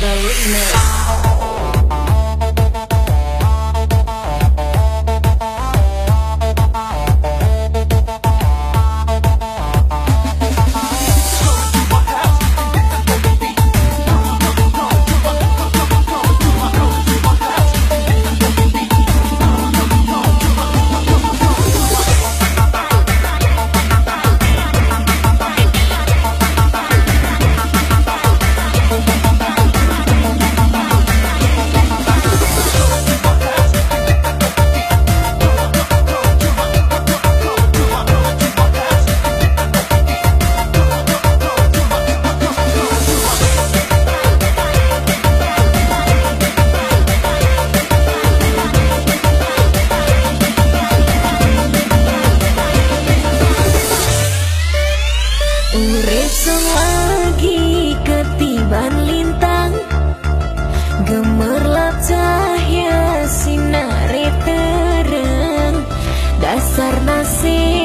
the remix. selagi ketiban lintang Gemerlap cahaya sinar terang. Dasar nasib